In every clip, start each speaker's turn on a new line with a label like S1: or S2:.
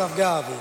S1: of
S2: Gavi.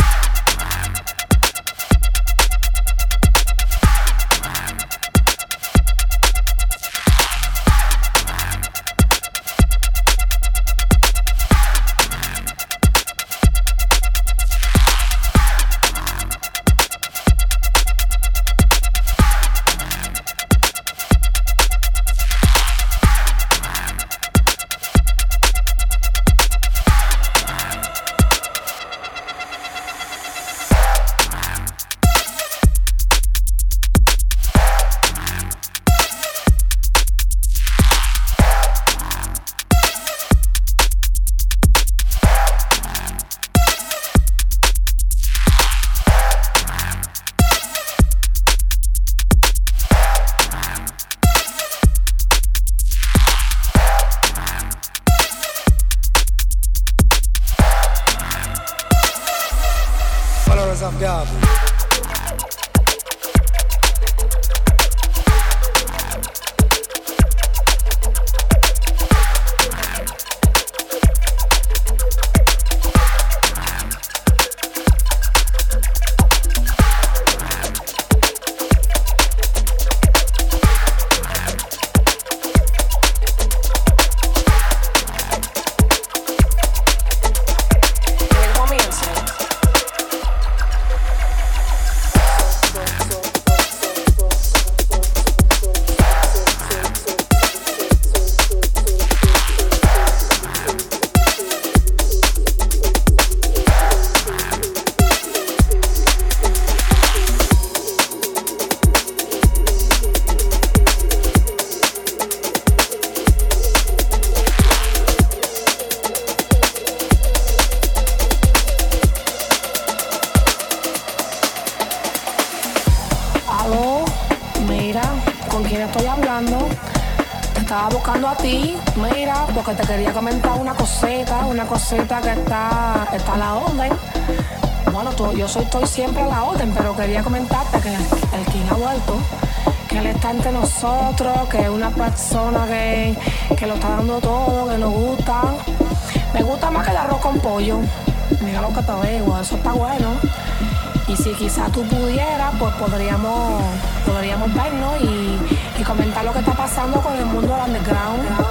S2: Dub. Estoy siempre a la orden, pero quería comentarte que el, King ha vuelto, que él está entre nosotros, que es una persona que, que lo está dando todo, que nos gusta. Me gusta más que el arroz con pollo. Mira lo que te digo, eso está bueno. Y si quizás tú pudieras, pues podríamos, podríamos vernos y, y comentar lo que está pasando con el mundo del underground.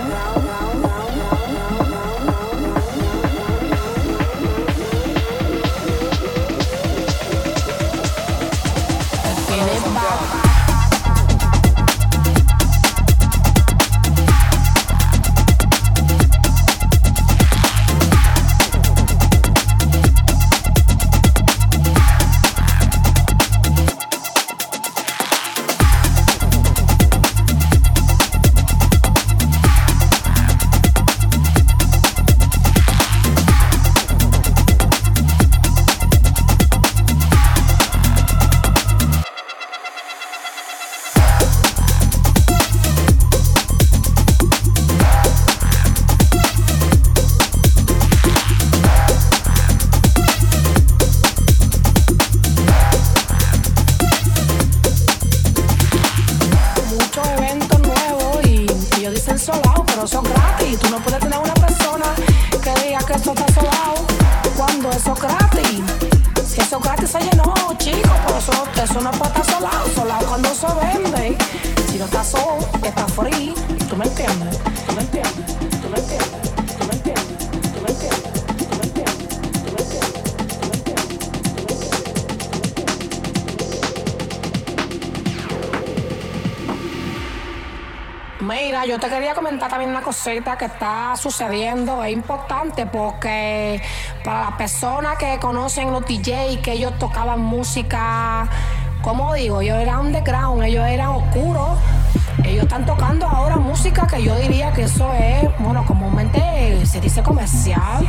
S2: Cosita que está sucediendo. Es importante porque para las personas que conocen los DJ, que ellos tocaban música, como digo, ellos eran underground, ellos eran oscuros. Ellos están tocando ahora música que yo diría que eso es, bueno, comúnmente se dice comercial.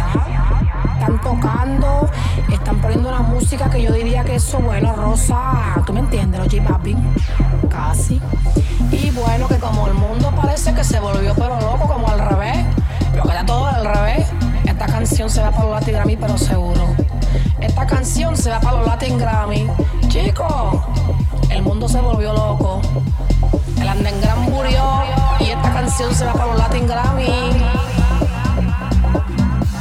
S2: Están tocando, están poniendo una música que yo diría que eso, bueno, Rosa, tú me entiendes, los J Balvin, casi. Y bueno, que como el mundo parece que se volvió pero loco, se va para los Latin Grammy, pero seguro. Esta canción se va para los Latin Grammy. Chicos, el mundo se volvió loco. El Andengram murió y esta canción se va para los Latin Grammy.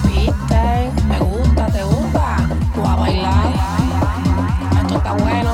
S2: ¿Viste? ¿Me gusta? ¿Te gusta? Tú a bailar. Esto está
S3: bueno.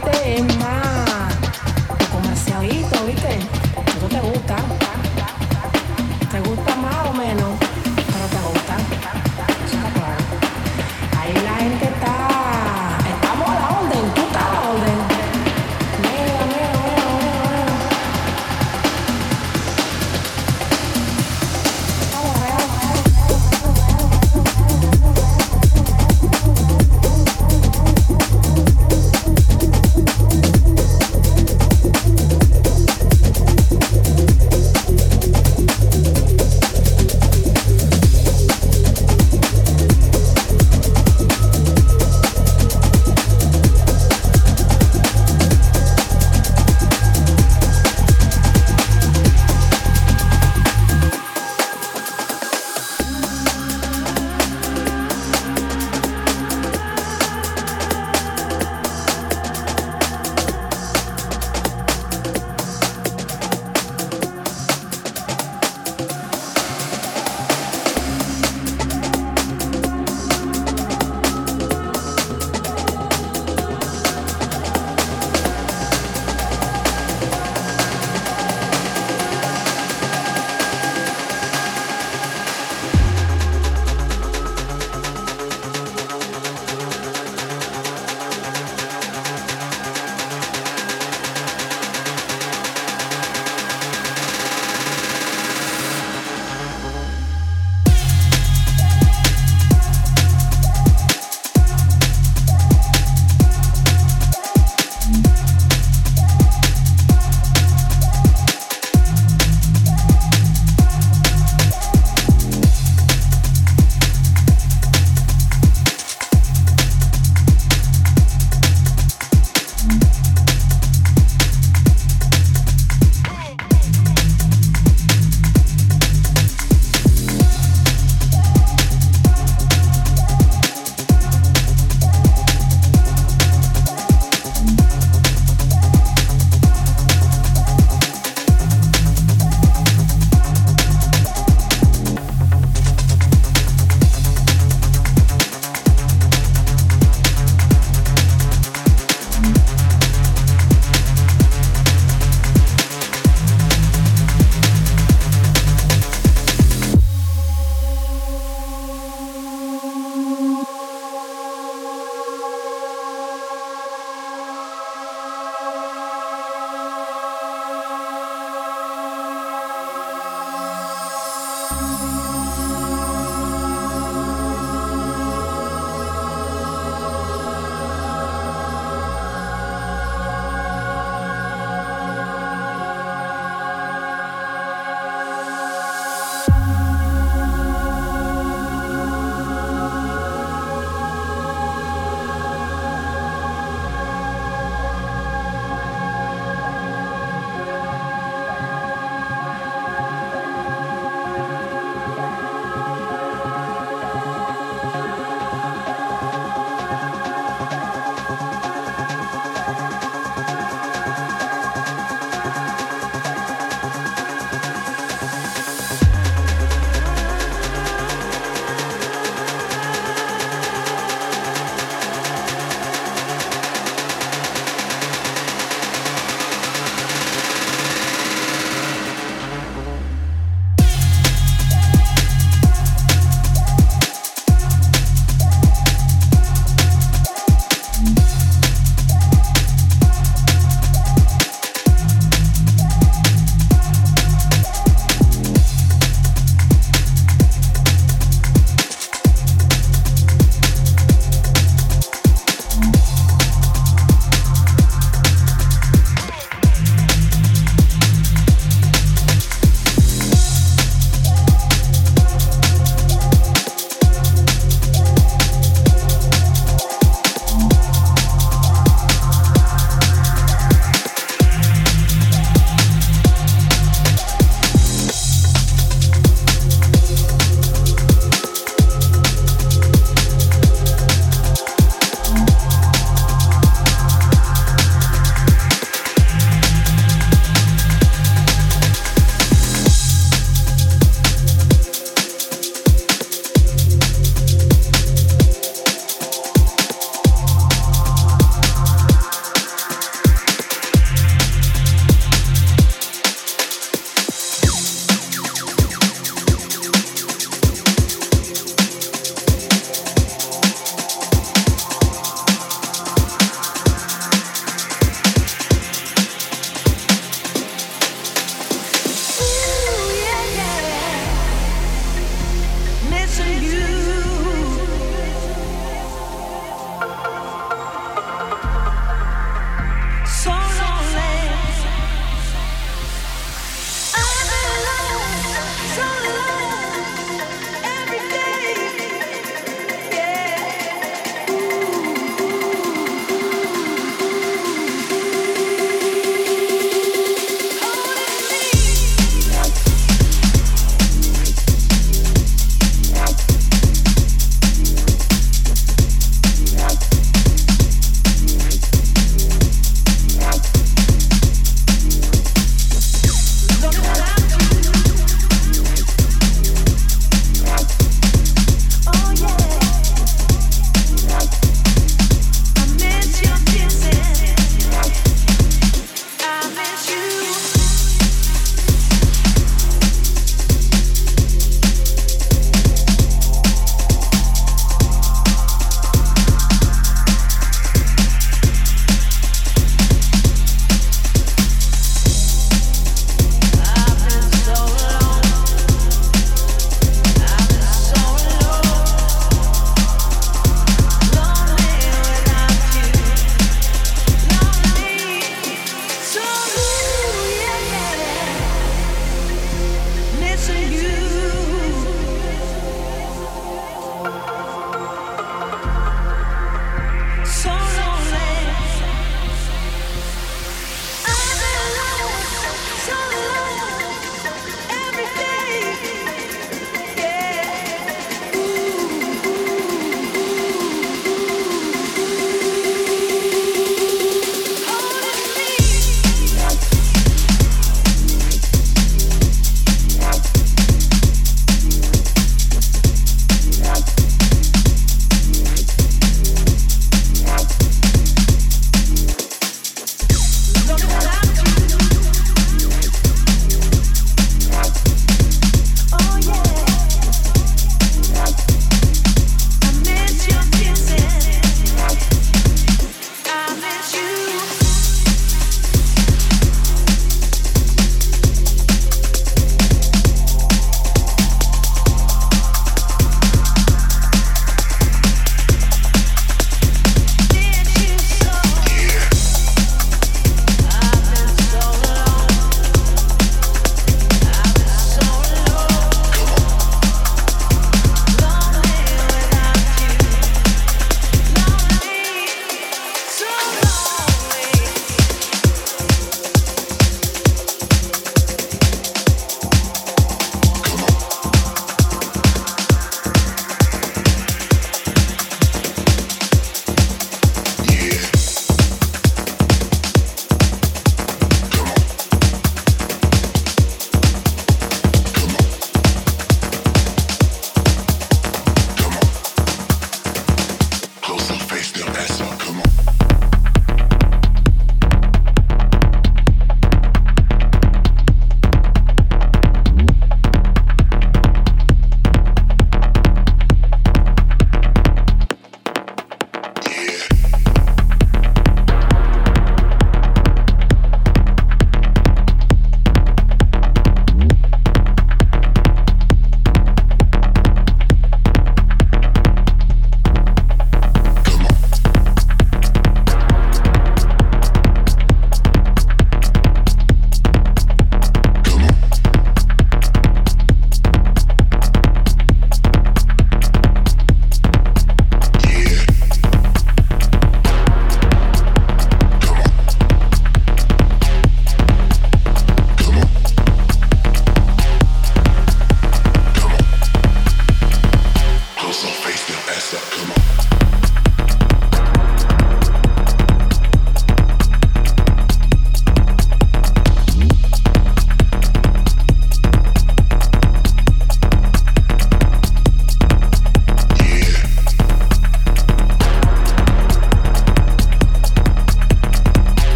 S3: Gusta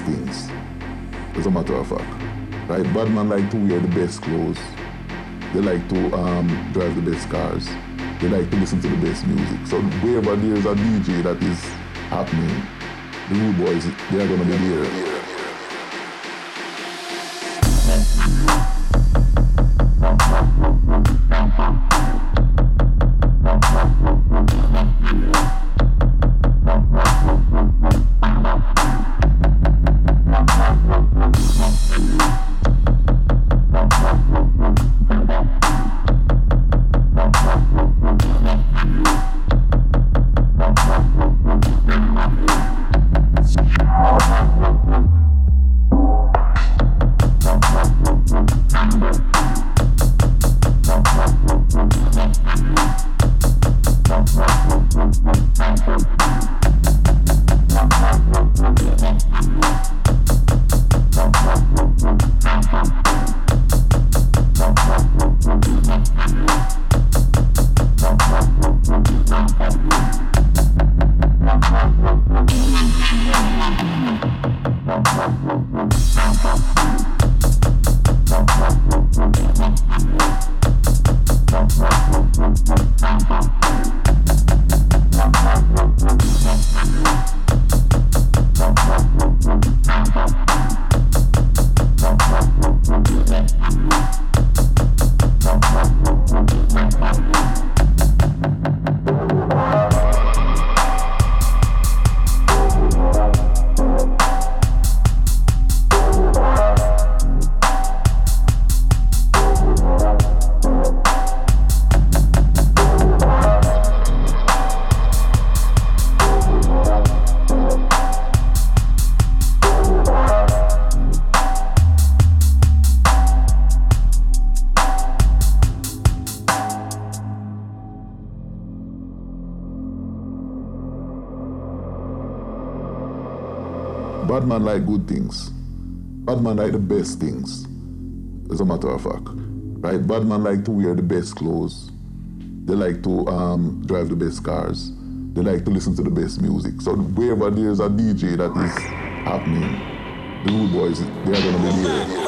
S3: things. As a matter of fact. Right? Bad man like to wear the best clothes. They like to um, drive the best cars. They like to listen to the best music. So wherever there's a DJ that is happening, the rude boys, they are gonna be there. Man like good things. Bad man like the best things. As a matter of fact. Right? Bad man like to wear the best clothes. They like to um, drive the best cars. They like to listen to the best music. So wherever there's a DJ that is happening, the rude boys, they are gonna be there.